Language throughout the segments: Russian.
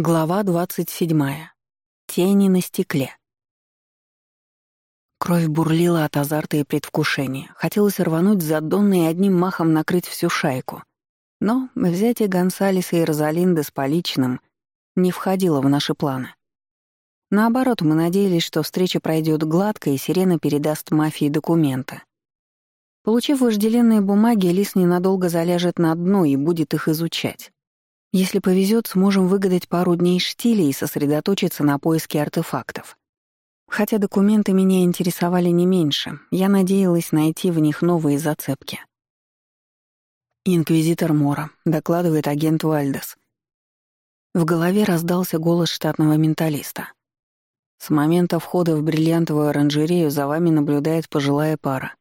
Глава 27. Тени на стекле. Кровь бурлила от азарта и предвкушения. Хотелось рвануть за Донна и одним махом накрыть всю шайку. Но взятие Гонсалеса и Розалинды с поличным не входило в наши планы. Наоборот, мы надеялись, что встреча пройдет гладко, и Сирена передаст мафии документы. Получив вожделенные бумаги, Лис ненадолго заляжет на дно и будет их изучать. Если повезет, сможем выгадать пару дней штиля и сосредоточиться на поиске артефактов. Хотя документы меня интересовали не меньше, я надеялась найти в них новые зацепки. «Инквизитор Мора», — докладывает агент Вальдес. В голове раздался голос штатного менталиста. С момента входа в бриллиантовую оранжерею за вами наблюдает пожилая пара.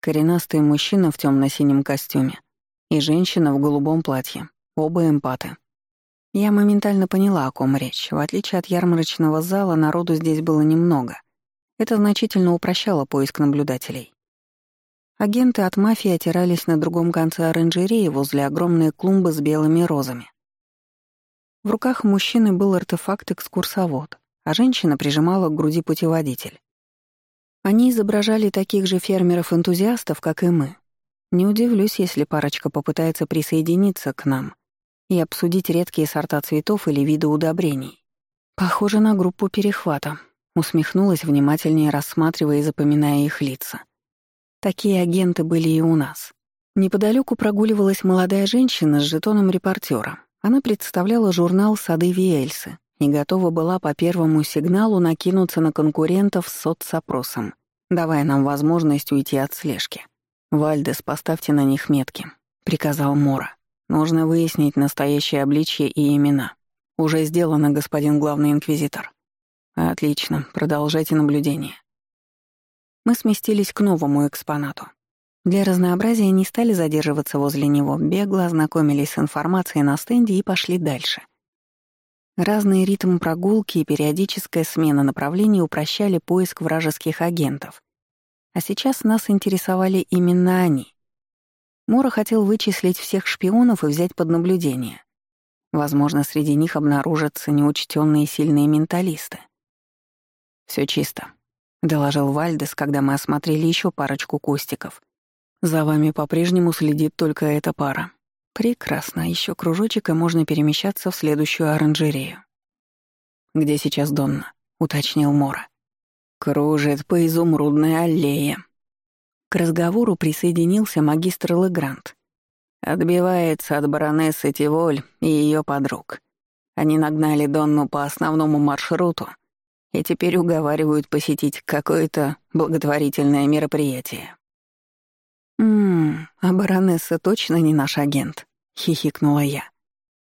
Коренастый мужчина в темно синем костюме и женщина в голубом платье. Оба эмпаты. Я моментально поняла, о ком речь. В отличие от ярмарочного зала, народу здесь было немного. Это значительно упрощало поиск наблюдателей. Агенты от мафии отирались на другом конце оранжереи возле огромной клумбы с белыми розами. В руках мужчины был артефакт-экскурсовод, а женщина прижимала к груди путеводитель. Они изображали таких же фермеров-энтузиастов, как и мы. Не удивлюсь, если парочка попытается присоединиться к нам и обсудить редкие сорта цветов или виды удобрений. Похоже на группу перехвата. Усмехнулась, внимательнее рассматривая и запоминая их лица. Такие агенты были и у нас. Неподалеку прогуливалась молодая женщина с жетоном репортера. Она представляла журнал «Сады Виэльсы» и готова была по первому сигналу накинуться на конкурентов с соцопросом, давая нам возможность уйти от слежки. «Вальдес, поставьте на них метки», — приказал Мора. Нужно выяснить настоящее обличье и имена. Уже сделано, господин главный инквизитор. Отлично, продолжайте наблюдение. Мы сместились к новому экспонату. Для разнообразия не стали задерживаться возле него, бегло ознакомились с информацией на стенде и пошли дальше. Разный ритм прогулки и периодическая смена направлений упрощали поиск вражеских агентов. А сейчас нас интересовали именно они. Мора хотел вычислить всех шпионов и взять под наблюдение. Возможно, среди них обнаружатся неучтенные сильные менталисты. Все чисто», — доложил Вальдес, когда мы осмотрели еще парочку кустиков. «За вами по-прежнему следит только эта пара. Прекрасно, еще кружочек, и можно перемещаться в следующую оранжерею». «Где сейчас Донна?» — уточнил Мора. «Кружит по изумрудной аллее», к разговору присоединился магистр Легрант. Отбивается от баронессы Тиволь и ее подруг. Они нагнали Донну по основному маршруту и теперь уговаривают посетить какое-то благотворительное мероприятие. «Ммм, а баронесса точно не наш агент?» — хихикнула я.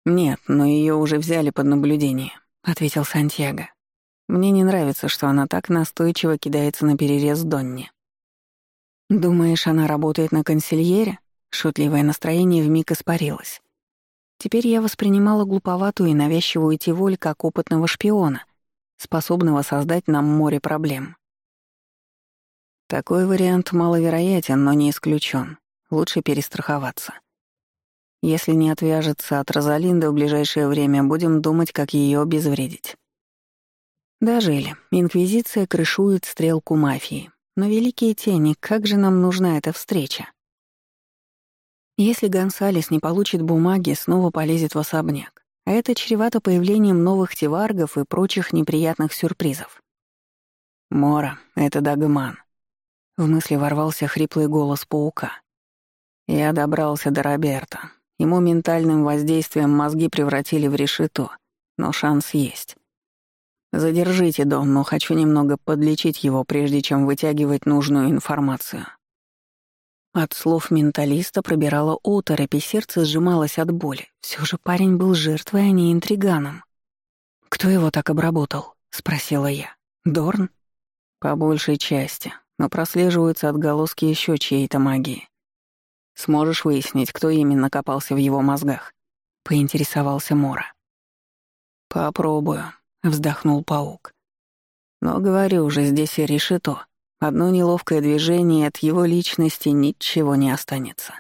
«Нет, но ее уже взяли под наблюдение», — ответил Сантьяго. «Мне не нравится, что она так настойчиво кидается на перерез Донне. «Думаешь, она работает на консильере?» Шутливое настроение вмиг испарилось. Теперь я воспринимала глуповатую и навязчивую Тиволь как опытного шпиона, способного создать нам море проблем. Такой вариант маловероятен, но не исключен. Лучше перестраховаться. Если не отвяжется от Розалинды в ближайшее время, будем думать, как ее обезвредить. Дожили. Инквизиция крышует стрелку мафии. Но, великие тени, как же нам нужна эта встреча? Если Гонсалес не получит бумаги, снова полезет в особняк. А это чревато появлением новых тиваргов и прочих неприятных сюрпризов. «Мора, это Дагман». В мысли ворвался хриплый голос паука. Я добрался до Роберта. Ему ментальным воздействием мозги превратили в решето, но шанс есть. «Задержите Донну, хочу немного подлечить его, прежде чем вытягивать нужную информацию». От слов менталиста пробирала оторопь, и сердце сжималось от боли. Все же парень был жертвой, а не интриганом. «Кто его так обработал?» — спросила я. «Дорн?» «По большей части, но прослеживаются отголоски еще чьей-то магии. Сможешь выяснить, кто именно копался в его мозгах?» — поинтересовался Мора. «Попробую», — вздохнул паук. «Но говорю уже, здесь и решето. Одно неловкое движение, от его личности ничего не останется».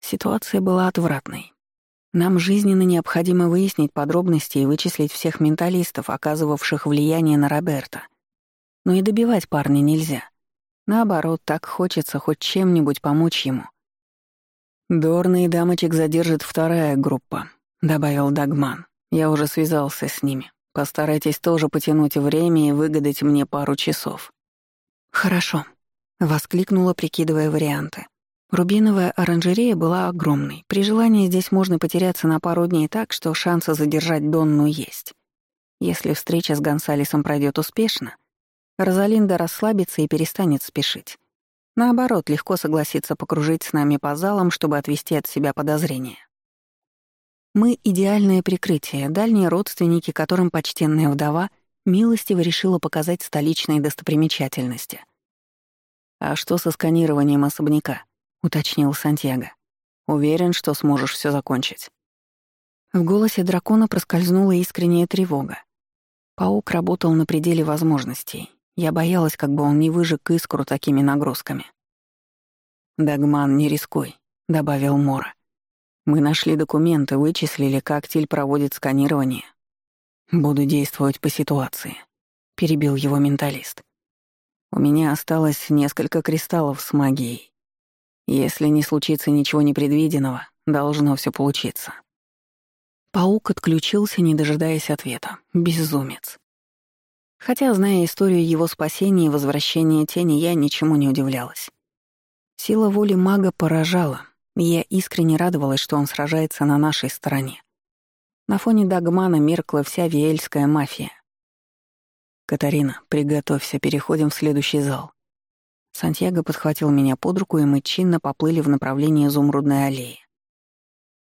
Ситуация была отвратной. Нам жизненно необходимо выяснить подробности и вычислить всех менталистов, оказывавших влияние на Роберта. Но и добивать парня нельзя. Наоборот, так хочется хоть чем-нибудь помочь ему. «Дорна и дамочек задержит вторая группа», — добавил Дагман. «Я уже связался с ними. Постарайтесь тоже потянуть время и выгадать мне пару часов». «Хорошо», — воскликнула, прикидывая варианты. Рубиновая оранжерея была огромной. При желании здесь можно потеряться на пару дней так, что шансы задержать Донну есть. Если встреча с Гонсалесом пройдет успешно, Розалинда расслабится и перестанет спешить. Наоборот, легко согласится покружить с нами по залам, чтобы отвести от себя подозрения. Мы — идеальное прикрытие, дальние родственники, которым почтенная вдова милостиво решила показать столичные достопримечательности. «А что со сканированием особняка?» — уточнил Сантьяго. «Уверен, что сможешь все закончить». В голосе дракона проскользнула искренняя тревога. Паук работал на пределе возможностей. Я боялась, как бы он не выжег искру такими нагрузками. «Дагман, не рискуй», — добавил Мора. «Мы нашли документы, вычислили, как Тиль проводит сканирование. Буду действовать по ситуации», — перебил его менталист. «У меня осталось несколько кристаллов с магией. Если не случится ничего непредвиденного, должно все получиться». Паук отключился, не дожидаясь ответа. Безумец. Хотя, зная историю его спасения и возвращения тени, я ничему не удивлялась. Сила воли мага поражала, и я искренне радовалась, что он сражается на нашей стороне. На фоне Дагмана меркла вся виэльская мафия. «Катарина, приготовься, переходим в следующий зал». Сантьяго подхватил меня под руку, и мы чинно поплыли в направлении Изумрудной аллеи.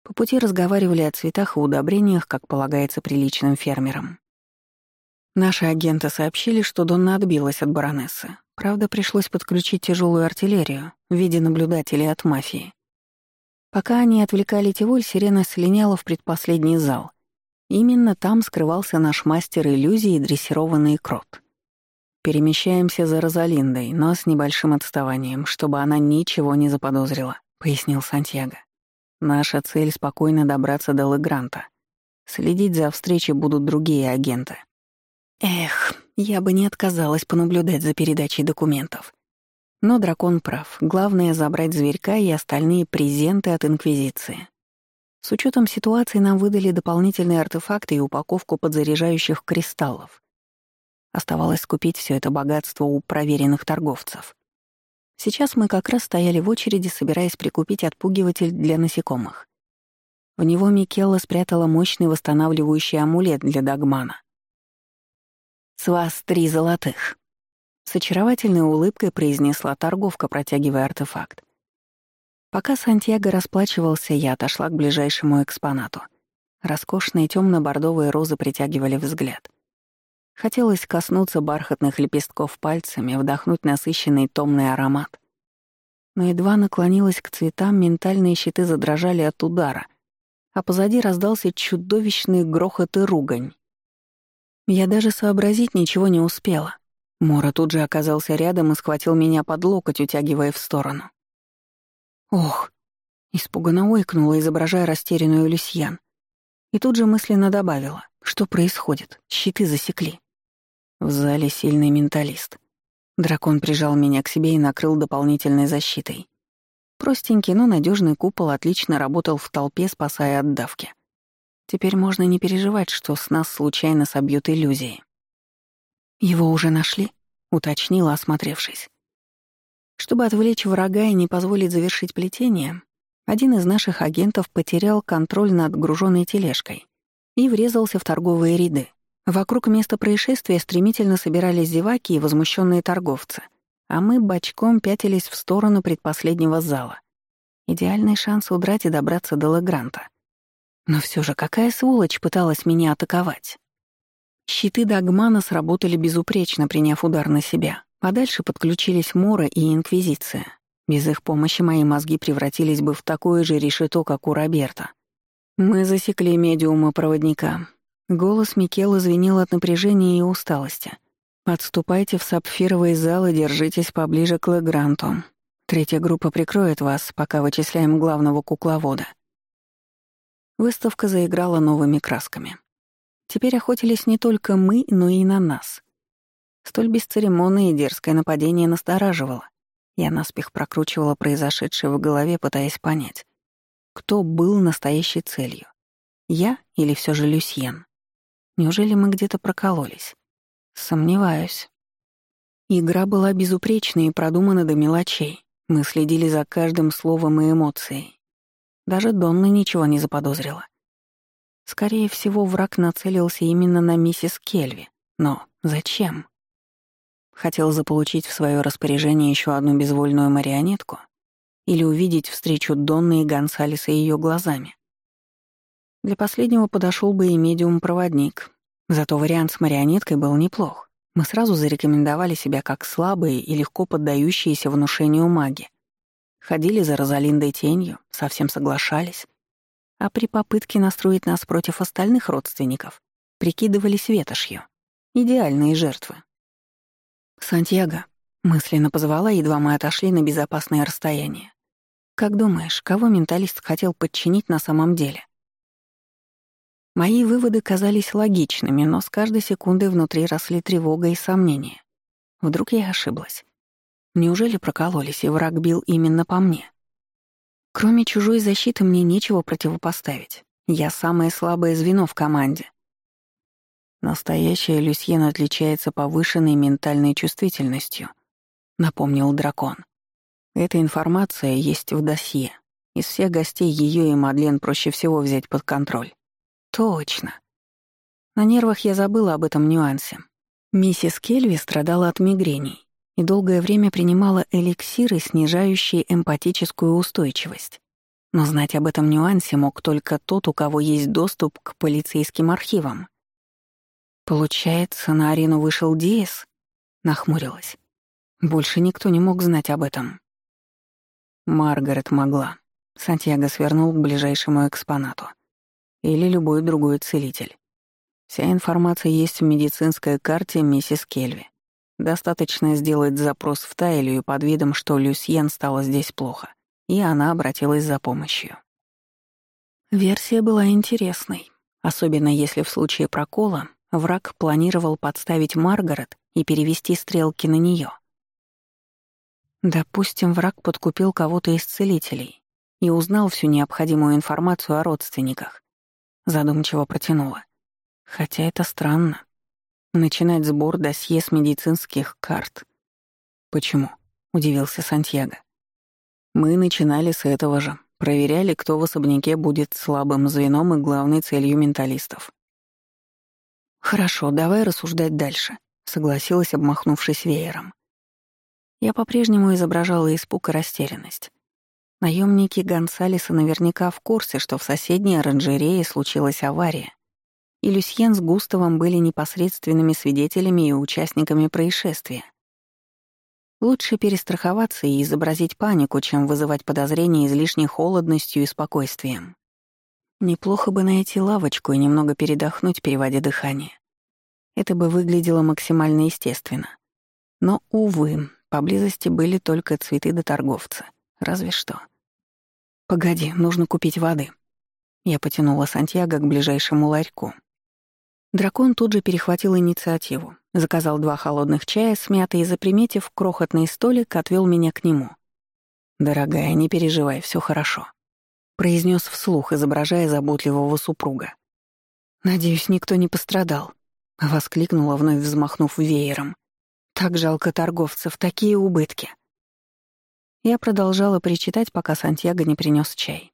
По пути разговаривали о цветах и удобрениях, как полагается приличным фермерам. Наши агенты сообщили, что Донна отбилась от баронессы. Правда, пришлось подключить тяжелую артиллерию в виде наблюдателей от мафии. Пока они отвлекали Тиволь, сирена слиняла в предпоследний зал. Именно там скрывался наш мастер иллюзий и дрессированный крот. «Перемещаемся за Розалиндой, но с небольшим отставанием, чтобы она ничего не заподозрила», — пояснил Сантьяго. «Наша цель — спокойно добраться до Легранта. Следить за встречей будут другие агенты». Эх, я бы не отказалась понаблюдать за передачей документов. Но дракон прав. Главное — забрать зверька и остальные презенты от Инквизиции. С учетом ситуации нам выдали дополнительные артефакты и упаковку подзаряжающих кристаллов. Оставалось скупить все это богатство у проверенных торговцев. Сейчас мы как раз стояли в очереди, собираясь прикупить отпугиватель для насекомых. В него Микелла спрятала мощный восстанавливающий амулет для Дагмана. «С вас три золотых», — с очаровательной улыбкой произнесла торговка, протягивая артефакт. Пока Сантьяго расплачивался, я отошла к ближайшему экспонату. Роскошные темно бордовые розы притягивали взгляд. Хотелось коснуться бархатных лепестков пальцами, вдохнуть насыщенный томный аромат. Но едва наклонилась к цветам, ментальные щиты задрожали от удара, а позади раздался чудовищный грохот и ругань. Я даже сообразить ничего не успела. Мора тут же оказался рядом и схватил меня под локоть, утягивая в сторону. «Ох!» — испуганно ойкнула, изображая растерянную Люсьян. И тут же мысленно добавила, что происходит, щиты засекли. В зале сильный менталист. Дракон прижал меня к себе и накрыл дополнительной защитой. Простенький, но надежный купол отлично работал в толпе, спасая от давки. Теперь можно не переживать, что с нас случайно собьют иллюзии. «Его уже нашли?» — уточнила, осмотревшись. Чтобы отвлечь врага и не позволить завершить плетение, один из наших агентов потерял контроль над груженной тележкой и врезался в торговые ряды. Вокруг места происшествия стремительно собирались зеваки и возмущенные торговцы, а мы бочком пятились в сторону предпоследнего зала. Идеальный шанс удрать и добраться до Лагранта — но все же какая сволочь пыталась меня атаковать? Щиты Дагмана сработали безупречно, приняв удар на себя, а дальше подключились Мора и Инквизиция. Без их помощи мои мозги превратились бы в такое же решето, как у Роберта. Мы засекли медиума-проводника. Голос Микела звенел от напряжения и усталости. «Отступайте в сапфировый зал и держитесь поближе к Легранту. Третья группа прикроет вас, пока вычисляем главного кукловода». Выставка заиграла новыми красками. Теперь охотились не только мы, но и на нас. Столь бесцеремонное и дерзкое нападение настораживало. Я наспех прокручивала произошедшее в голове, пытаясь понять, кто был настоящей целью. Я или все же Люсьен? Неужели мы где-то прокололись? Сомневаюсь. Игра была безупречной и продумана до мелочей. Мы следили за каждым словом и эмоцией. Даже Донна ничего не заподозрила. Скорее всего, враг нацелился именно на миссис Кельви. Но зачем? Хотел заполучить в свое распоряжение еще одну безвольную марионетку? Или увидеть встречу Донны и Гонсалеса ее глазами? Для последнего подошел бы и медиум-проводник. Зато вариант с марионеткой был неплох. Мы сразу зарекомендовали себя как слабые и легко поддающиеся внушению маги. Ходили за Розалиндой тенью, совсем соглашались. А при попытке настроить нас против остальных родственников прикидывались ветошью. Идеальные жертвы. «Сантьяго», — мысленно позвала, едва мы отошли на безопасное расстояние. «Как думаешь, кого менталист хотел подчинить на самом деле?» Мои выводы казались логичными, но с каждой секундой внутри росли тревога и сомнения. Вдруг я ошиблась. Неужели прокололись, и враг бил именно по мне? Кроме чужой защиты мне нечего противопоставить. Я самое слабое звено в команде. Настоящая Люсьен отличается повышенной ментальной чувствительностью, напомнил дракон. Эта информация есть в досье. Из всех гостей ее и Мадлен проще всего взять под контроль. Точно. На нервах я забыла об этом нюансе. Миссис Кельви страдала от мигрений и долгое время принимала эликсиры, снижающие эмпатическую устойчивость. Но знать об этом нюансе мог только тот, у кого есть доступ к полицейским архивам. «Получается, на арену вышел Диэс?» — нахмурилась. Больше никто не мог знать об этом. Маргарет могла. Сантьяго свернул к ближайшему экспонату. Или любой другой целитель. Вся информация есть в медицинской карте миссис Кельви. Достаточно сделать запрос в Тайлию под видом, что Люсьен стало здесь плохо, и она обратилась за помощью. Версия была интересной, особенно если в случае прокола враг планировал подставить Маргарет и перевести стрелки на нее. Допустим, враг подкупил кого-то из целителей и узнал всю необходимую информацию о родственниках. Задумчиво протянула. Хотя это странно. Начинать сбор досье с медицинских карт. Почему? Удивился Сантьяго. Мы начинали с этого же. Проверяли, кто в особняке будет слабым звеном и главной целью менталистов. «Хорошо, давай рассуждать дальше», — согласилась, обмахнувшись веером. Я по-прежнему изображала испуг и растерянность. Наемники Гонсалеса наверняка в курсе, что в соседней оранжерее случилась авария, и Люсьен с Густавом были непосредственными свидетелями и участниками происшествия. Лучше перестраховаться и изобразить панику, чем вызывать подозрения излишней холодностью и спокойствием. Неплохо бы найти лавочку и немного передохнуть, переводя дыхание. Это бы выглядело максимально естественно. Но, увы, поблизости были только цветы до торговца. Разве что. «Погоди, нужно купить воды». Я потянула Сантьяго к ближайшему ларьку. Дракон тут же перехватил инициативу, заказал два холодных чая с мятой и, заприметив крохотный столик, отвел меня к нему. «Дорогая, не переживай, все хорошо», — произнес вслух, изображая заботливого супруга. «Надеюсь, никто не пострадал», — воскликнула, вновь взмахнув веером. «Так жалко торговцев, такие убытки». Я продолжала причитать, пока Сантьяго не принес чай.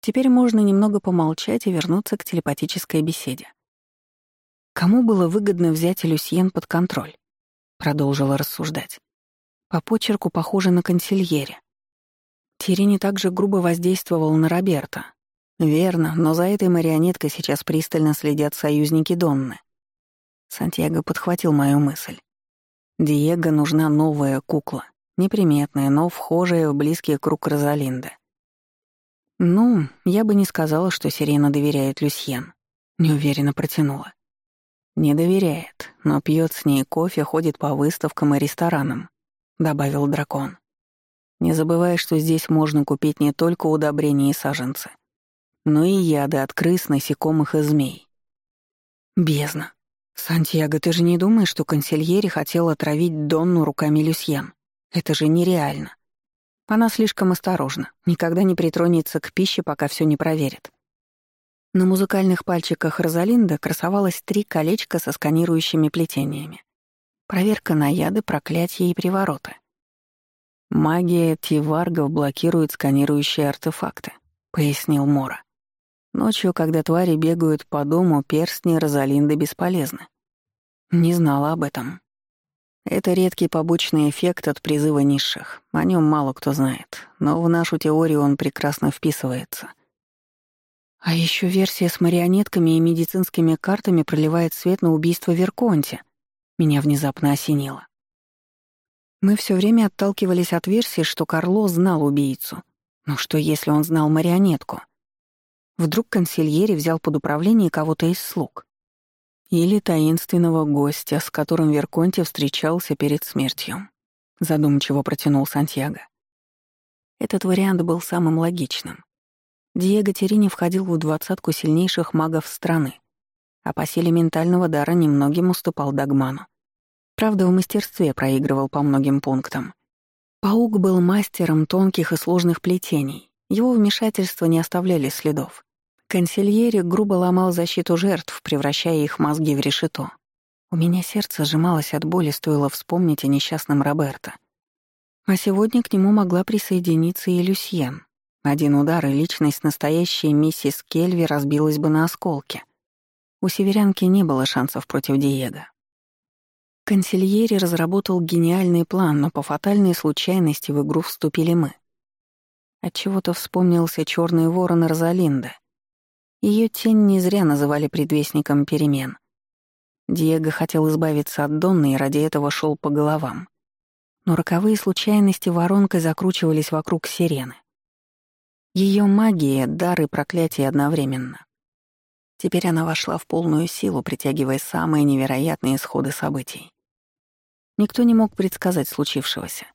Теперь можно немного помолчать и вернуться к телепатической беседе. Кому было выгодно взять Люсьен под контроль? Продолжила рассуждать. По почерку похоже на консильере. Тирини также грубо воздействовал на Роберта. Верно, но за этой марионеткой сейчас пристально следят союзники Донны. Сантьяго подхватил мою мысль. Диего нужна новая кукла, неприметная, но вхожая в близкий круг Розалинды. Ну, я бы не сказала, что Сирена доверяет Люсьен. Неуверенно протянула. «Не доверяет, но пьет с ней кофе, ходит по выставкам и ресторанам», — добавил дракон. «Не забывай, что здесь можно купить не только удобрения и саженцы, но и яды от крыс, насекомых и змей. Бездна. Сантьяго, ты же не думаешь, что консильери хотел отравить Донну руками Люсьен? Это же нереально. Она слишком осторожна, никогда не притронется к пище, пока все не проверит. На музыкальных пальчиках Розалинда красовалось три колечка со сканирующими плетениями. Проверка на яды, проклятия и привороты. «Магия Тиваргов блокирует сканирующие артефакты», — пояснил Мора. «Ночью, когда твари бегают по дому, перстни Розалинды бесполезны». Не знала об этом. Это редкий побочный эффект от призыва низших. О нем мало кто знает, но в нашу теорию он прекрасно вписывается. А еще версия с марионетками и медицинскими картами проливает свет на убийство Верконте. Меня внезапно осенило. Мы все время отталкивались от версии, что Карло знал убийцу. Но что, если он знал марионетку? Вдруг консильери взял под управление кого-то из слуг? Или таинственного гостя, с которым Верконте встречался перед смертью. Задумчиво протянул Сантьяго. Этот вариант был самым логичным. Диего Терини входил в двадцатку сильнейших магов страны, а по силе ментального дара немногим уступал Дагману. Правда, в мастерстве проигрывал по многим пунктам. Паук был мастером тонких и сложных плетений, его вмешательства не оставляли следов. Консильери грубо ломал защиту жертв, превращая их мозги в решето. У меня сердце сжималось от боли, стоило вспомнить о несчастном Роберто. А сегодня к нему могла присоединиться и Люсьен. Один удар, и личность настоящей миссис Кельви разбилась бы на осколки. У северянки не было шансов против Диего. Консильери разработал гениальный план, но по фатальной случайности в игру вступили мы. Отчего-то вспомнился черный ворон Розалинда. Ее тень не зря называли предвестником перемен. Диего хотел избавиться от Донны и ради этого шел по головам. Но роковые случайности воронкой закручивались вокруг сирены. Ее магия, дар и проклятие одновременно. Теперь она вошла в полную силу, притягивая самые невероятные исходы событий. Никто не мог предсказать случившегося.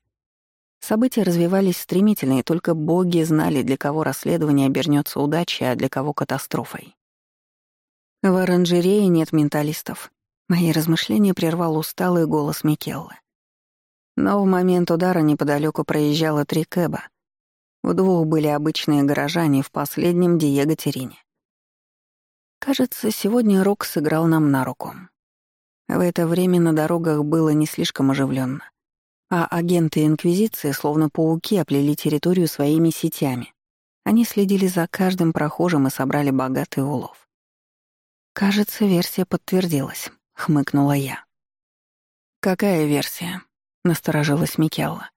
События развивались стремительно, и только боги знали, для кого расследование обернется удачей, а для кого катастрофой. В оранжерее нет менталистов. Мои размышления прервал усталый голос Микеллы. Но в момент удара неподалеку проезжало три кэба, в двух были обычные горожане, в последнем — Диего Терине. Кажется, сегодня Рок сыграл нам на руку. В это время на дорогах было не слишком оживленно, а агенты Инквизиции, словно пауки, оплели территорию своими сетями. Они следили за каждым прохожим и собрали богатый улов. «Кажется, версия подтвердилась», — хмыкнула я. «Какая версия?» — насторожилась Микелла.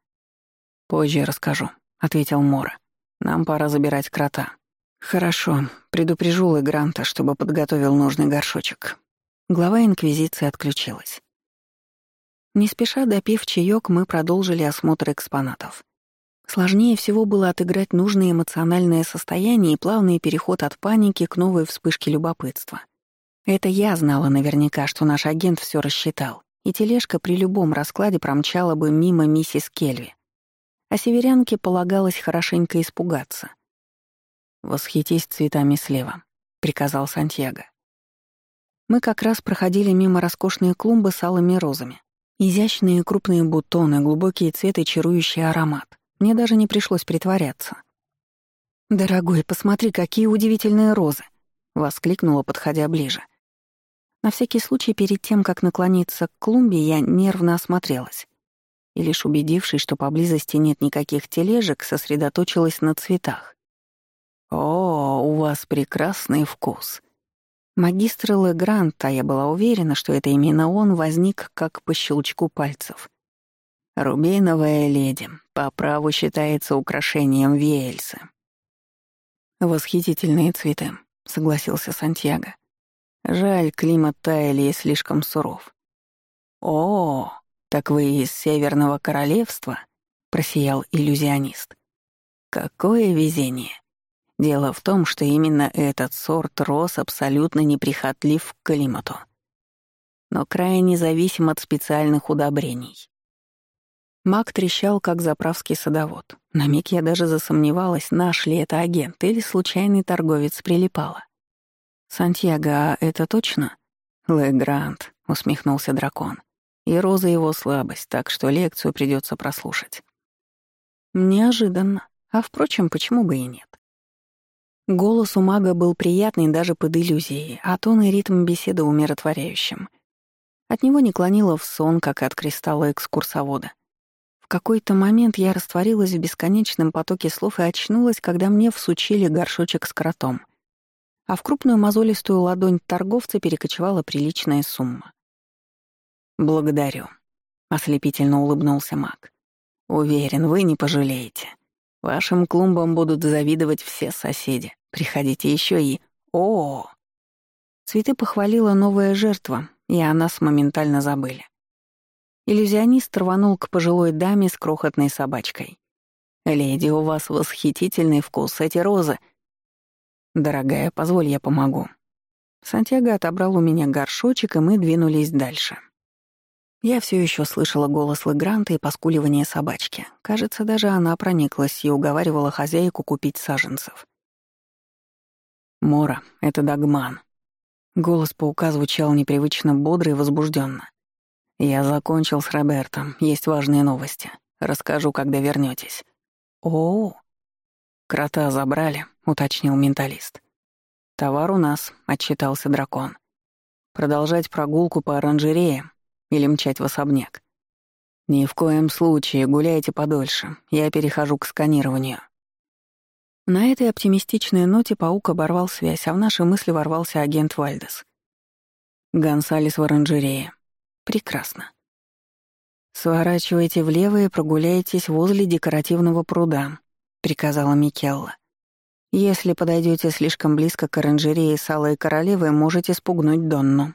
«Позже расскажу», — ответил Мора. «Нам пора забирать крота». «Хорошо, предупрежу Легранта, чтобы подготовил нужный горшочек». Глава Инквизиции отключилась. Не спеша допив чаёк, мы продолжили осмотр экспонатов. Сложнее всего было отыграть нужное эмоциональное состояние и плавный переход от паники к новой вспышке любопытства. Это я знала наверняка, что наш агент все рассчитал, и тележка при любом раскладе промчала бы мимо миссис Кельви а северянке полагалось хорошенько испугаться. «Восхитись цветами слева», — приказал Сантьяго. Мы как раз проходили мимо роскошной клумбы с алыми розами. Изящные крупные бутоны, глубокие цветы, чарующий аромат. Мне даже не пришлось притворяться. «Дорогой, посмотри, какие удивительные розы!» — воскликнула, подходя ближе. На всякий случай, перед тем, как наклониться к клумбе, я нервно осмотрелась и лишь убедившись, что поблизости нет никаких тележек, сосредоточилась на цветах. «О, у вас прекрасный вкус!» Магистр Легрант, а я была уверена, что это именно он, возник как по щелчку пальцев. Рубиновая леди по праву считается украшением Виэльса. «Восхитительные цветы», — согласился Сантьяго. «Жаль, климат Таэлии слишком суров». «О, «Так вы из Северного Королевства?» — просиял иллюзионист. «Какое везение! Дело в том, что именно этот сорт роз абсолютно неприхотлив к климату, но крайне зависим от специальных удобрений. Маг трещал, как заправский садовод. На миг я даже засомневалась, наш ли это агент или случайный торговец прилипала. «Сантьяго, а это точно?» «Легрант», — усмехнулся дракон. «И Роза его слабость, так что лекцию придется прослушать». Неожиданно. А впрочем, почему бы и нет? Голос у мага был приятный даже под иллюзией, а тон и ритм беседы умиротворяющим. От него не клонило в сон, как от кристалла экскурсовода. В какой-то момент я растворилась в бесконечном потоке слов и очнулась, когда мне всучили горшочек с кротом. А в крупную мозолистую ладонь торговца перекочевала приличная сумма. «Благодарю», — ослепительно улыбнулся маг. «Уверен, вы не пожалеете. Вашим клумбам будут завидовать все соседи. Приходите еще и... О, Цветы похвалила новая жертва, и о нас моментально забыли. Иллюзионист рванул к пожилой даме с крохотной собачкой. «Леди, у вас восхитительный вкус, эти розы...» «Дорогая, позволь, я помогу». Сантьяго отобрал у меня горшочек, и мы двинулись дальше. Я все еще слышала голос Легранта и поскуливание собачки. Кажется, даже она прониклась и уговаривала хозяйку купить саженцев. «Мора, это Дагман». Голос паука звучал непривычно бодро и возбужденно. «Я закончил с Робертом. Есть важные новости. Расскажу, когда вернётесь». «О, крота забрали», — уточнил менталист. «Товар у нас», — отчитался дракон. «Продолжать прогулку по оранжерее или мчать в особняк?» «Ни в коем случае, гуляйте подольше. Я перехожу к сканированию». На этой оптимистичной ноте паук оборвал связь, а в наши мысли ворвался агент Вальдес. Гонсалес в оранжерее. Прекрасно. «Сворачивайте влево и прогуляйтесь возле декоративного пруда», — приказала Микелла. «Если подойдете слишком близко к оранжерее с Алой Королевой, можете спугнуть Донну».